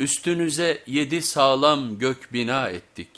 Üstünüze yedi sağlam gök bina ettik.